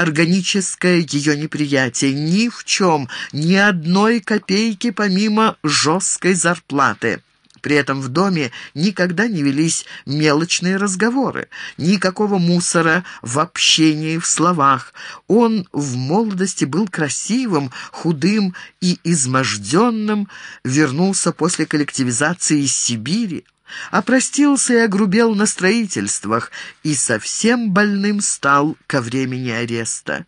органическое ее неприятие. Ни в чем, ни одной копейки помимо жесткой зарплаты. При этом в доме никогда не велись мелочные разговоры, никакого мусора в общении, в словах. Он в молодости был красивым, худым и изможденным, вернулся после коллективизации из Сибири, опростился и огрубел на строительствах и совсем больным стал ко времени ареста.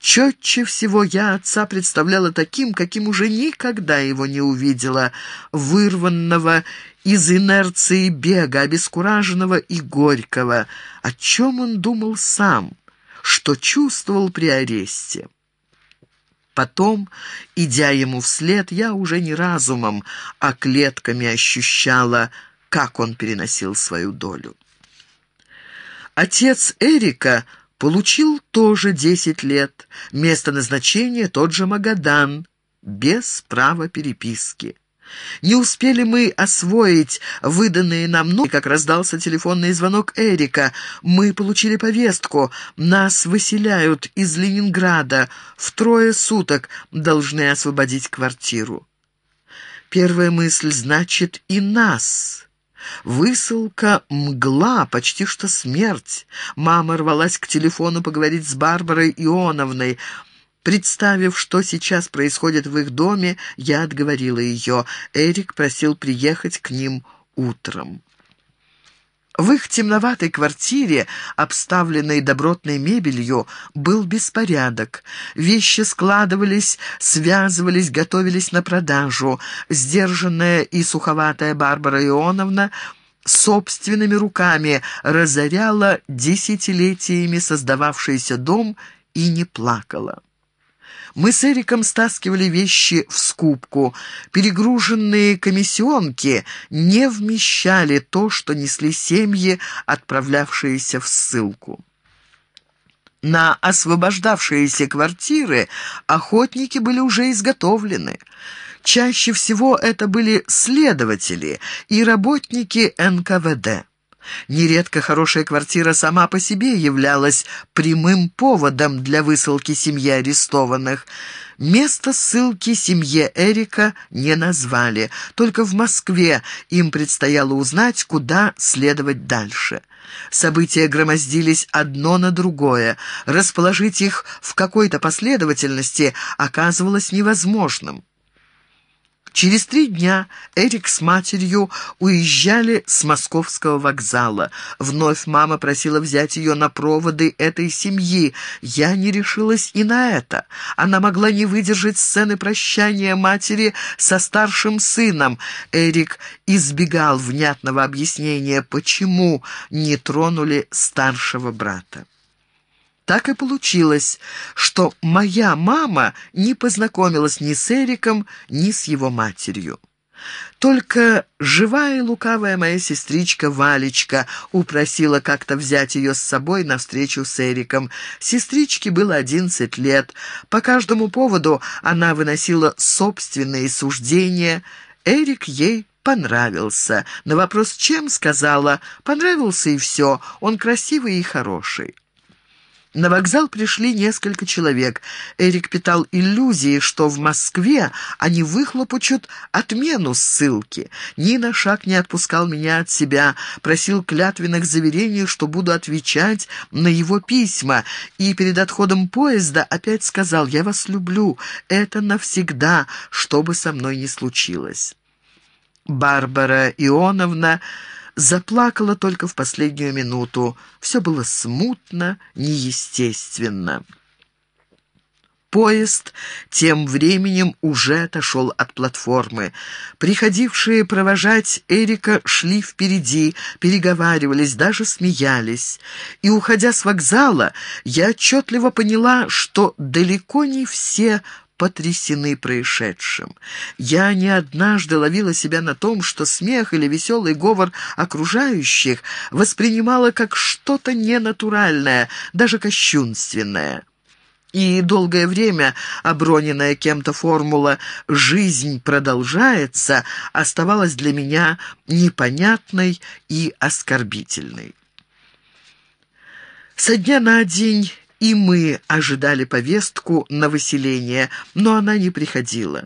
Четче всего я отца представляла таким, каким уже никогда его не увидела, вырванного из инерции бега, обескураженного и горького. О чем он думал сам, что чувствовал при аресте? Потом, идя ему вслед, я уже не разумом, а клетками ощущала, как он переносил свою долю. Отец Эрика получил тоже десять лет, место назначения тот же Магадан, без права переписки. Не успели мы освоить выданные нам ноты, как раздался телефонный звонок Эрика. Мы получили повестку. Нас выселяют из Ленинграда. В трое суток должны освободить квартиру. Первая мысль значит и нас. Высылка, мгла, почти что смерть. Мама рвалась к телефону поговорить с Барбарой Ионовной. Представив, что сейчас происходит в их доме, я отговорила ее. Эрик просил приехать к ним утром. В их темноватой квартире, обставленной добротной мебелью, был беспорядок. Вещи складывались, связывались, готовились на продажу. Сдержанная и суховатая Барбара Ионовна собственными руками разоряла десятилетиями создававшийся дом и не плакала. Мы с Эриком стаскивали вещи в скупку. Перегруженные комиссионки не вмещали то, что несли семьи, отправлявшиеся в ссылку. На освобождавшиеся квартиры охотники были уже изготовлены. Чаще всего это были следователи и работники НКВД. Нередко хорошая квартира сама по себе являлась прямым поводом для высылки семьи арестованных. Место ссылки семье Эрика не назвали, только в Москве им предстояло узнать, куда следовать дальше. События громоздились одно на другое. Расположить их в какой-то последовательности оказывалось невозможным. Через три дня Эрик с матерью уезжали с московского вокзала. Вновь мама просила взять ее на проводы этой семьи. Я не решилась и на это. Она могла не выдержать сцены прощания матери со старшим сыном. Эрик избегал внятного объяснения, почему не тронули старшего брата. Так и получилось, что моя мама не познакомилась ни с Эриком, ни с его матерью. Только живая и лукавая моя сестричка Валечка упросила как-то взять ее с собой на встречу с Эриком. Сестричке было одиннадцать лет. По каждому поводу она выносила собственные суждения. Эрик ей понравился. На вопрос «чем?» сказала «понравился и все, он красивый и хороший». На вокзал пришли несколько человек. Эрик питал иллюзии, что в Москве они выхлопочут отмену ссылки. Ни на шаг не отпускал меня от себя, просил клятвенных заверений, что буду отвечать на его письма, и перед отходом поезда опять сказал «Я вас люблю, это навсегда, что бы со мной ни случилось». Барбара Ионовна заплакала только в последнюю минуту. Все было смутно, неестественно. Поезд тем временем уже отошел от платформы. Приходившие провожать Эрика шли впереди, переговаривались, даже смеялись. И, уходя с вокзала, я отчетливо поняла, что далеко не все потрясены происшедшим. Я не однажды ловила себя на том, что смех или веселый говор окружающих воспринимала как что-то ненатуральное, даже кощунственное. И долгое время оброненная кем-то формула «жизнь продолжается» оставалась для меня непонятной и оскорбительной. Со дня на день И мы ожидали повестку на выселение, но она не приходила.